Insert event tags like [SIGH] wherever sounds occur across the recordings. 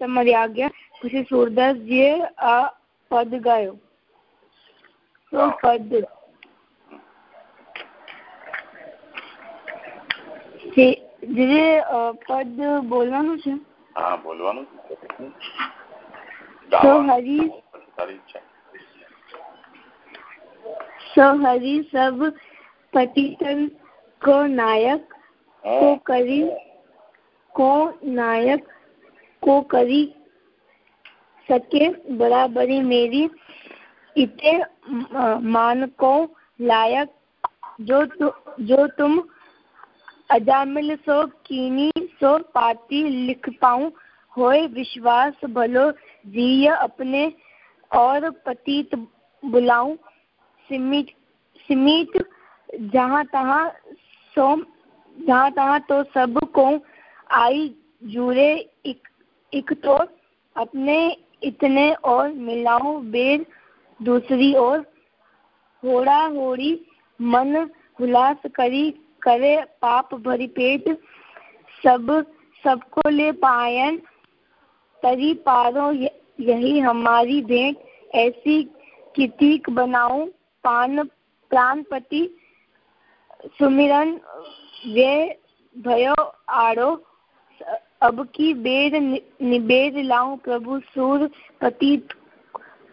તમારી આજ્ઞા પછી સુરદાસજીએ આ પદ ગાયો તો પદ જે જે પદ બોલવાનું છે હા બોલવાનું તો હરી તારી ઈચ્છા સો હરી સબ પતિતન को नायक को करी को नायक को करी सके बराबरी मेरी इते मान को लायक जो तु, जो तुम अजामिल सो कीनी सो पाती लिख पाऊं होए विश्वास भलो जीय अपने और पतित बुलाऊं सिमित सिमित जहाँ तहाँ सो जहाँ तहाँ तो सब को आई जुड़े एक, एक तो अपने इतने और मिलाऊं बेर दूसरी ओर होड़ा होड़ी मन हुलास करी करे पाप भरी पेट सब सबको ले पायन तरी पारो यही हमारी भेंट ऐसी कितीक बनाऊं पान प्राणपति सुमिरन वे भयो आड़ो अब की बेर निबेर लाऊं प्रभु सूर पतित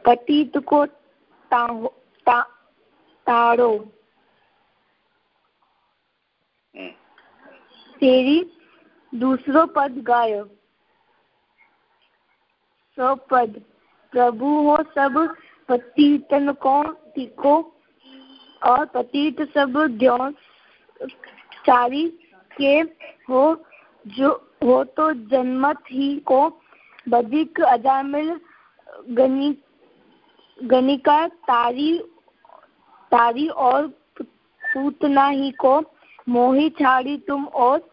पतित को ता, ता, ताड़ो तेरी दूसरो पद गायो सो पद प्रभु हो सब पतितन को टीको और पतित सब द्यो चारी के हो जो हो तो जन्मत ही को बधिक अजामिल गनी गणिका तारी तारी और पूतना ही को मोही छाड़ी तुम और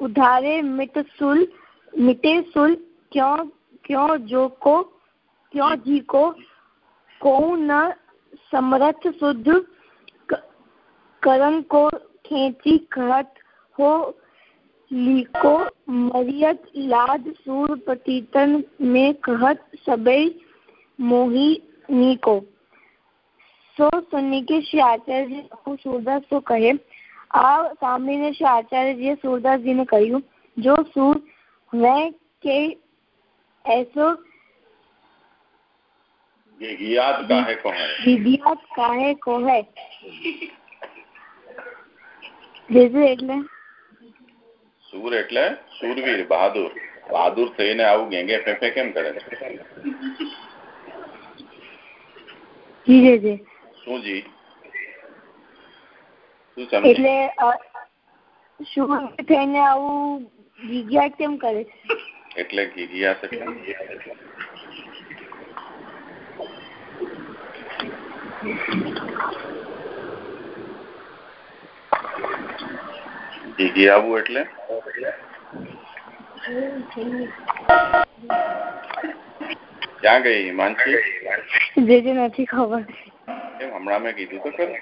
उधारे मिट सुल, मिटे सुल, क्यों क्यों जो को, क्यों जी को को न समरथ शुद्ध करण को खेची कहत हो लीको मरियत लाद सूर पतितन में कहत सबे मोहिनी को સો સુની કે શ્રી આચાર્ય સુરદાસ તો કહે આ સાંભળીને શ્રી આચાર્યજીએ સુરદાસજીને કહ્યું જો સુર मैं के ऐसो गियात काहे को है વિધિયાત કાહે કો હે [LAUGHS] જેજે એટલે સુર એટલે સુરવીર બહાદુર. બહાદુર થઈને આવું ગેંગે ફેફે કેમ કરે? છે શું જી? એટલે અ, શું થઈને આવું વિજ્ઞાત કેમ કરે? છે એટલે ગિયાત એટલે? જીગી આવું એટલે? ક્યાં ગઈ હિમાંશી? જે જે નથી ખબર. કેમ હમણાં મેં કીધું તો ખરું?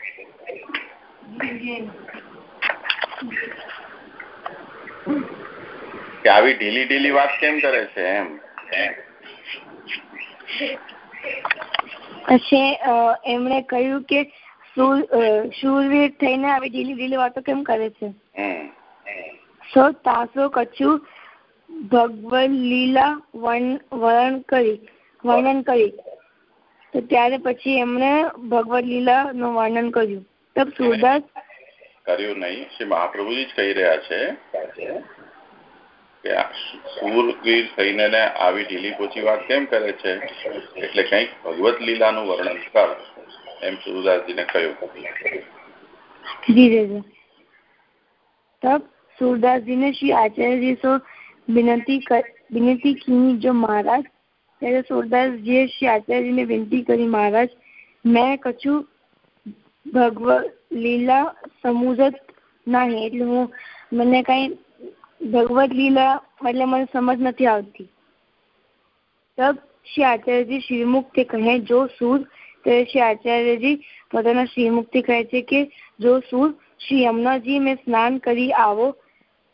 કે આવી ઢીલી ઢીલી વાત કેમ કરે છે એમ? એમણે કહ્યું કે શૂરવીર થઈને આવી ઢીલી ઢીલી વાતો કેમ કરે છે? હમ. સૌ તાસો કચ્યું ભગવલીલા વર્ણન કરી વર્ણન કરી. તો ત્યારે પછી એમણે ભગવદ લીલા નું વર્ણન કર્યું. તબ સુરદાસ કર્યું નહીં. શ્રી મહાપ્રભુજી જ કહી રહ્યા છે કે સુરવીર થઈને આવી ઢીલી પોચી વાત કેમ કરે છે? એટલે કંઈક ભગવત લીલાનું વર્ણન કર એમ સુરદાસજીને કહ્યું. જી. તબ सूरदास जी ने श्री आचार्य जी से विनती कर विनती की जो महाराज ત્યારે સુરદાસજીએ શ્રી આચાર્યજીને વિનંતી કરી મહારાજ મેં કછું ભગવત લીલા સમુજત નહીં એટલે હું મને કઈ ભગવત લીલા એટલે મને સમજ નથી આવતી તબ શ્રી આચાર્યજી શ્રીમુક્તિ કહે જો સૂર ત્યારે શ્રી આચાર્યજી પોતાના શ્રીમુક્તિ કહે છે કે જો સૂર શ્રી યમુનાજી મેં સ્નાન કરી આવો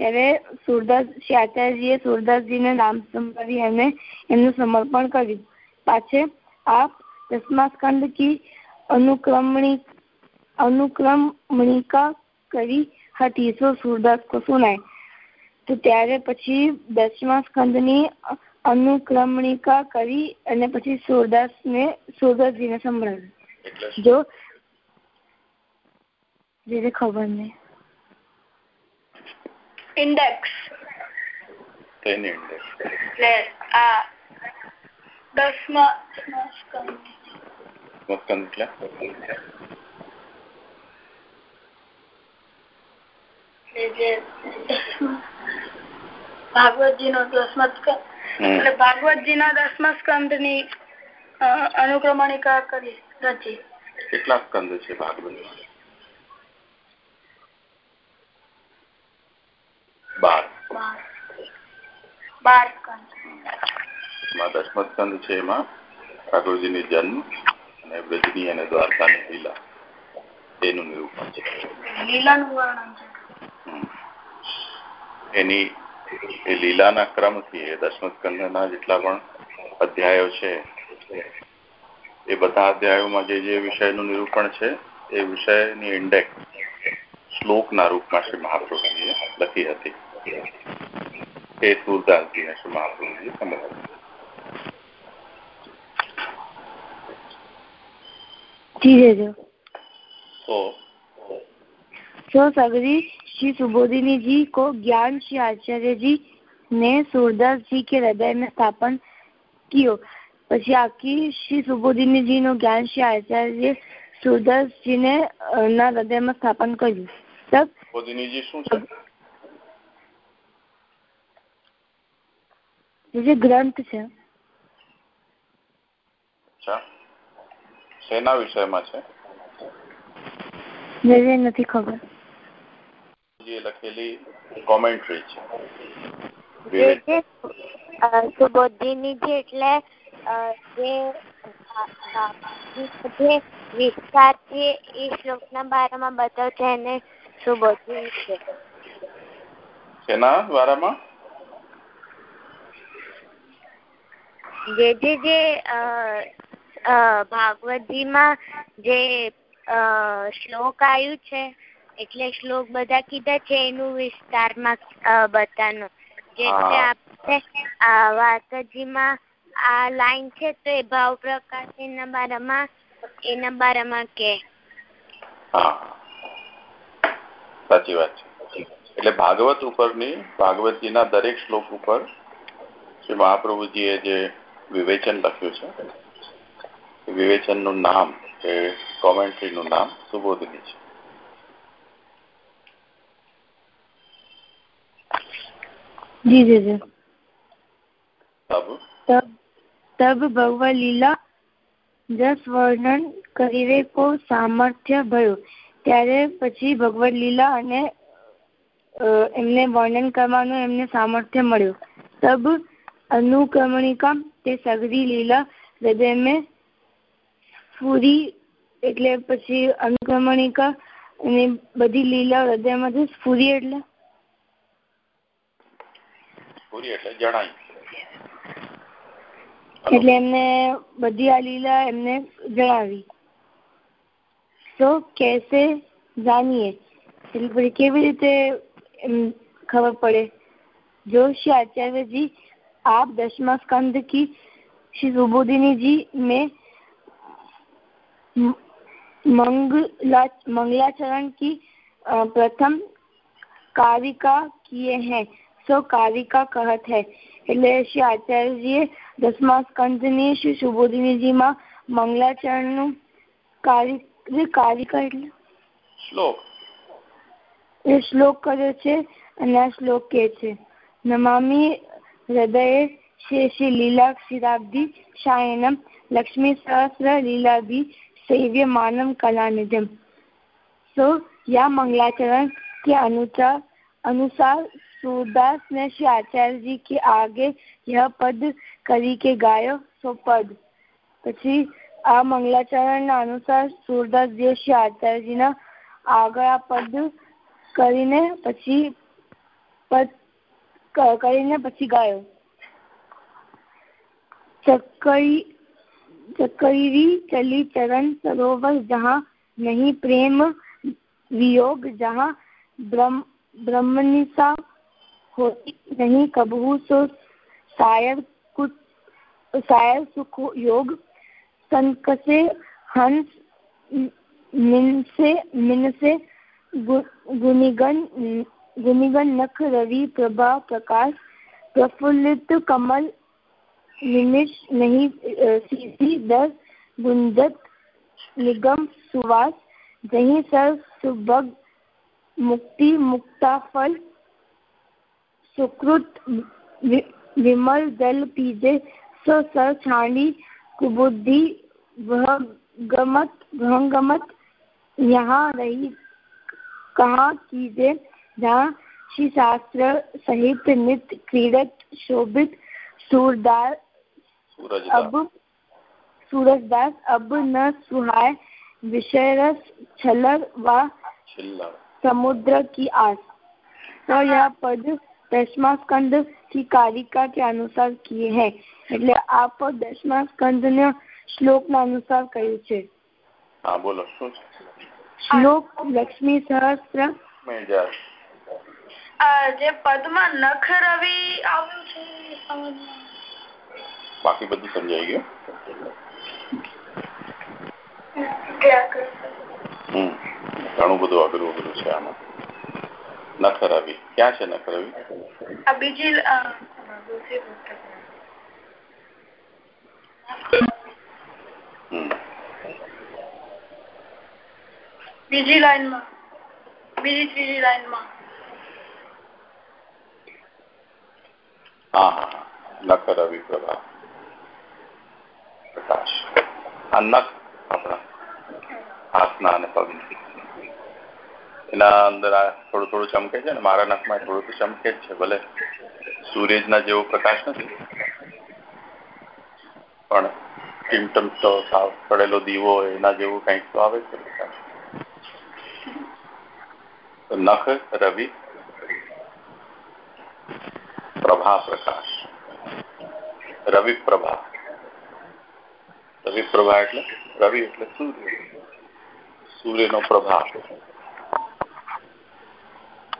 ત્યારે સુરદાસ શ્રી આચાર્યજીએ સુરદાસજીને નામ સંભાળી અને એમનું સમર્પણ કર્યું. પાછે આપ દસમાસ્કંદ કી અનુક્રમણી અનુક્રમણિકા કરી હતી. સો સુરદાસ કો સુનાય. તો ત્યારે પછી દસમા સ્કંદની અનુક્રમણિકા કરી અને પછી સુરદાસને સુરદાસજીને સંભળાવ્યું જો જેને ખબર નહીં. ઇન્ડેક્સ તેની ઇન્ડેક્સ એટલે આ દસમા સ્કંદ સ્કંદ એટલે એટલે ભાગવતજી નો દસમા સ્કંદ એટલે ભાગવતજી ના દસમા સ્કંદની અનુક્રમણિકા કરી રચી. કેટલા સ્કંદ છે ભાગવતમાં? બાર. બાર સ્કંદ સ્કંદ છે એમાં ઠાકોરજીની જન્મ અને બ્રજની અને દ્વારકાની લીલા. એનું નિરૂપણ છે. લીલાનું વર્ણન છે. એની એ લીલાના ક્રમથી એ દસમ સ્કંદના જેટલા પણ અધ્યાયો છે એ બધા અધ્યાયોમાં જે જે વિષયનું નિરૂપણ છે એ વિષયની ઇન્ડેક્સ શ્લોકના રૂપમાં શ્રી મહાપ્રભુજીએ લખી હતી. એ સુરદાસજીને શ્રી મહાપ્રભુજીએ સમજાવ્યું ધીરે જો તો सो सगरी श्री सुबोधिनी जी को ज्ञान श्री आचार्य जी ने सूरदास जी के हृदय में स्थापन कियो પછી આખી શ્રી સુબોધિનીજી નું જ્ઞાન શ્રી આચાર્ય સુરદાસજી ને ના હૃદયમાં સ્થાપન કર્યું તબ સુબોધિનીજી શું છે જે ગ્રંથ છે શેના વિષયમાં છે જે નથી ખબર જે લખેલી કોમેન્ટ્રી છે જે જે સુબોધિની જે એટલે જે જે છે એ શ્લોકના બારામાં બતાવ છે એને સુબોધિની છે શેના દ્વારામાં જે જે જે ભાગવતજીમાં જે શ્લોક આવ્યું છે એટલે શ્લોક બધા કીધા છે એનું વિસ્તારમાં બતાનું જે આપણે વાર્તાજીમાં આ લાઈન છે તો એ ભાવ પ્રકાશ એના બારામાં એના બારામાં કે. સાચી વાત છે. એટલે ભાગવત ઉપરની ભાગવતજીના દરેક શ્લોક ઉપર શ્રી મહાપ્રભુજીએ જે વિવેચન લખ્યું છે. વિવેચનનું નામ એ કોમેન્ટ્રીનું નામ સુબોધની છે. જી જી જી. તબ? તબ ભગવ લીલા જસ વર્ણન કરીવે કો સામર્થ્ય ભયું. ત્યારે પછી ભગવદ લીલા અને એમને વર્ણન કરવાનું એમને સામર્થ્ય મળ્યું. તબ અનુક્રમણિકા તે સગરી લીલા હૃદય મેં સ્ફુરી એટલે પછી અનુક્રમણિકા અને બધી લીલા હૃદયમાં સ્ફુરી એટલે? એટલે જણાય. એટલે એમને બધી આ લીલા એમને જણાવી. તો કેસે જાણીએ એટલે પછી કેવી રીતે ખબર પડે? જોશી આચાર્યજી आप दसमा स्कंद की श्री सुबोधिनी जी में मंगला मंगलाचरण की प्रथम कारिका किए हैं सो कारिका कहत है એટલે શ્રી આચાર્યજીએ દસમા સ્કંદની શ્રી સુબોધિનીજીમાં મંગલાચરણનું કારિકા એટલે શ્લોક એ શ્લોક કર્યો છે અને આ શ્લોક કે છે નમામી હૃદયે શેષી લીલા ક્ષીરાબ્ધિ શાયનમ લક્ષ્મી સહસ્ર લીલાભि सेव्य मानव कला निजम तो यह मंगलाचरण के अनुसार अनुसार सूरदास ने श्री आचार्य जी के आगे यह पद કરી કે ગાયો સો પદ પછી આ મંગલાચરણ ના અનુસાર સુરદાસજી શ્રી આચાર્યજીના આગળ આ પદ કરીને પછી પદ કરીને પછી ગાયો ચકઈ चकरी चली चरण सरोवर जहाँ नहीं प्रेम वियोग जहाँ ब्रह्म ब्रह्मनिशा होती नहीं कबहू तो शायर कुछ शायर सुख योग संकसे हंस मिन से मिन से गुनिगन गुनिगन नख रवि प्रभा प्रकाश प्रफुल्लित कमल निमिष नहीं सीधी दस गुंजत निगम सुवास जही सर सुभग मुक्ति मुक्ता फल सुकृत विमल जल पीजे सो सर छाणी कुबुद्धि भंगमत भंगमत यहाँ रही कहाँ कीजे जहाँ श्री शास्त्र सहित नित्य क्रीडत शोभित सूरदास अब सूरजदास अब न सुहाय विषय रस छलर व समुद्र की आस तो यह पद दसमा स्कंद की कारिका के अनुसार किए हैं એટલે આ પદ દસમા સ્કંદ ને શ્લોક ના અનુસાર કહ્યું છે હા બોલો શું શ્લોક લક્ષ્મી સહસ્ત્ર જે પદમાં નખ રવિ આવ્યું છે બાકી બધું સમજાઈ ગયું? ઘણું બધું અઘરું અઘરું છે આમાં. નખ રવિ ક્યાં છે નખ રવિ બીજી બીજી લાઈનમાં. બીજી ત્રીજી લાઈનમાં. હા નખ પ્રભા પ્રકાશ. આ નખ આપણા હાથના અને પગની. એના અંદર આ થોડું થોડું ચમકે છે ને, મારા નખમાં થોડું તો ચમકે જ છે, ભલે સૂર્યના જેવો પ્રકાશ નથી. પણ ટીમટમ તો સાવ પડેલો દીવો એના જેવું કંઈક તો આવે છે. પ્રકાશ નખ, રવિ પ્રભા પ્રકાશ રવિ પ્રભા રવિ પ્રભા એટલે? રવિ એટલે સૂર્ય. સૂર્યનો પ્રભા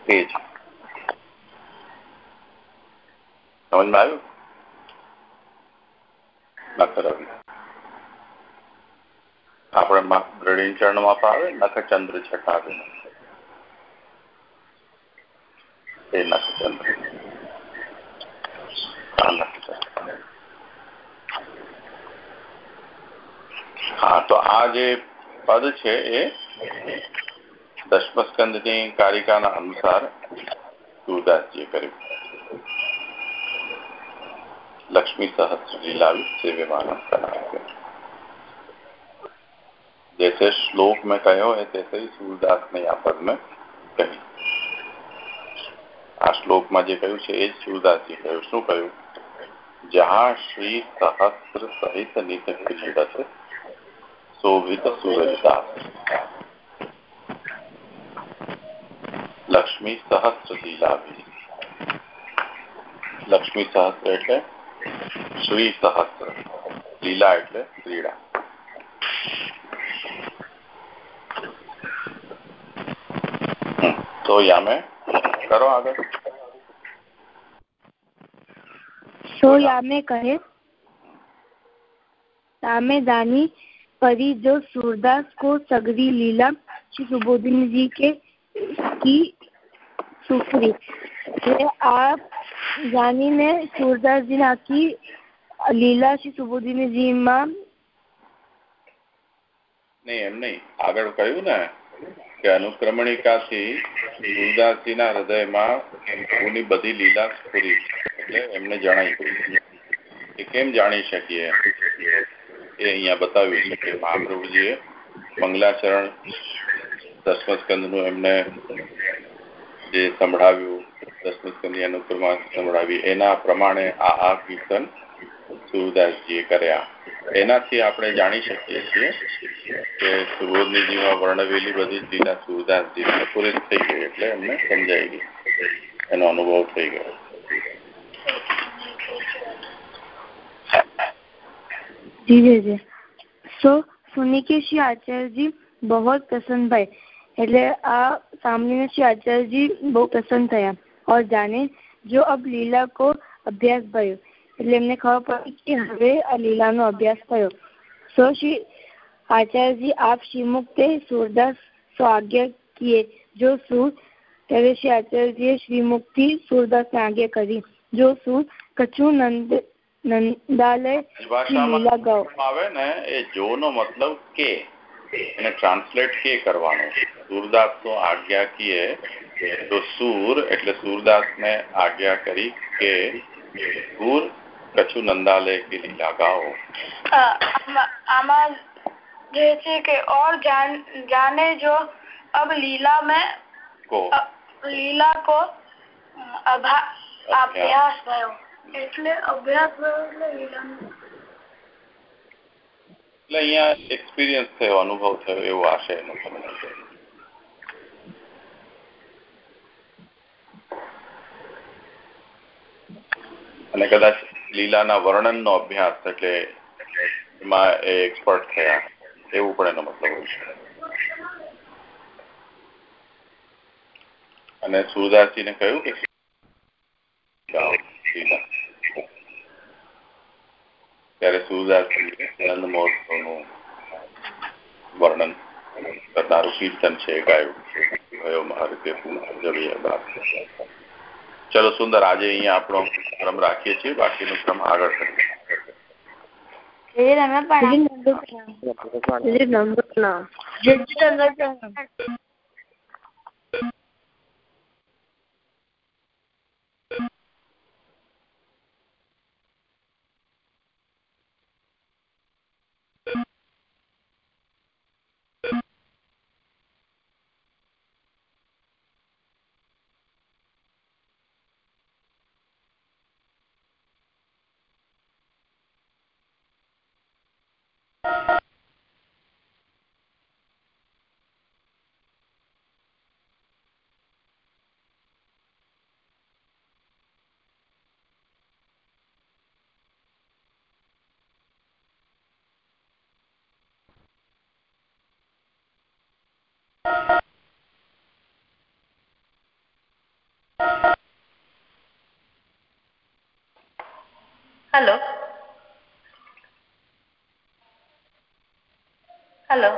તેજ. સમજમાં આવ્યું? નખ રવિ. આપણે દ્રઢી ચરણમાં આવે નખ ચંદ્ર છટાવે એ નખ હા તો આ જે પદ છે એ દશમસ્કંદની કારિકાના અનુસાર સુરદાસજીએ કર્યું लक्ष्मी सहस्त्र लीला सेव्यमान जैसे श्लोक में कहो है तैसे ही सूरदास ने यहाँ पद में કહી આ શ્લોકમાં જે કહ્યું છે એ જ સુરદાસજી કહ્યું શું કહ્યું जहाँ श्री सहस्त्र सहित नित क्रीडत शोभित सूरजता लक्ष्मी सहस्त्र लीला भी लक्ष्मी सहस्त्र एट श्री सहस्त्र लीला एट क्रीड़ा हम्म, तो या मैं करो आगे। यामे कहे तामे दानी परी जो सूरदास को सगरी लीला श्री सुबोधिनी जी के की सुफरी आप જાણીને સુરદાસજીને આખી લીલા શ્રી સુબોધિનીજીમાં નહીં એમ નહીં આગળ કહ્યું ને કે અનુક્રમણિકાથી ગુરુદાસજીના હૃદયમાં પ્રભુની બધી લીલા પૂરી એમને ગઈ એ કેમ જાણી શકીએ? એ અહીંયા બતાવ્યું છે કે મહાપ્રભુજીએ મંગલાચરણ દસમસ્કંદનું એમને જે સંભળાવ્યું દસમસ્કંદની અનુક્રમા સંભળાવી, એના પ્રમાણે આ આ કીર્તન સુરદાસજીએ કર્યા. એનાથી આપણે જાણી શકીએ છીએ કે સુબોધનીજીમાં વર્ણવેલી બધી લીલા સુરદાસજી પૂરી થઈ ગઈ એટલે એમને સમજાઈ ગઈ. એનો અનુભવ થઈ ગયો. जी जी जी सो सुनी के श्री आचार्य जी बहुत प्रसन्न भाई એટલે આ સાંભળીને શ્રી આચાર્યજી બહુ પ્રસન્ન થયા ઓર જાણે જો અબ લીલા કો અભ્યાસ ભયો એટલે એમને ખબર પડી કે હવે આ લીલાનો અભ્યાસ થયો સો શ્રી આચાર્યજી આપ શ્રી શ્રીમુક્તે સુરદાસ સ્વાગ્ય કીએ જો સુર ત્યારે શ્રી આચાર્યજીએ શ્રીમુક્તિ સુરદાસને આજ્ઞા કરી જો સુર કચું નંદ નંદાલય લીલા ગાઓ આવે ને એ જો નો મતલબ કે એને ટ્રાન્સલેટ કે કરવાનું સુરદાસ તો આજ્ઞા કીએ તો સૂર એટલે સુરદાસ ને આજ્ઞા કરી કે સૂર કચ્છુ નંદાલય કે લીલા ગાઓ આમાં જે છે કે और जान जाने जो अब लीला में को લીલા કો અભા અભ્યાસ થયો એટલે અભ્યાસ થયો એટલે લીલાનો એટલે અહીંયા એક્સપિરિયન્સ થયો, અનુભવ અને કદાચ લીલાના વર્ણનનો અભ્યાસ એટલે એમાં એ એક્સપર્ટ થયા, એવું પણ એનો મતલબ હોય છે. અને સુરદાસજીને કહ્યું કે ત્યારે સુરદાસજી આનંદ મહોત્સવનું વર્ણન કરનારું કીર્તન છે ગાયું ચલો સુંદર આજે અહીંયા આપણો ક્રમ રાખીએ છીએ બાકીનો ક્રમ આગળ કરીએ. Hello hello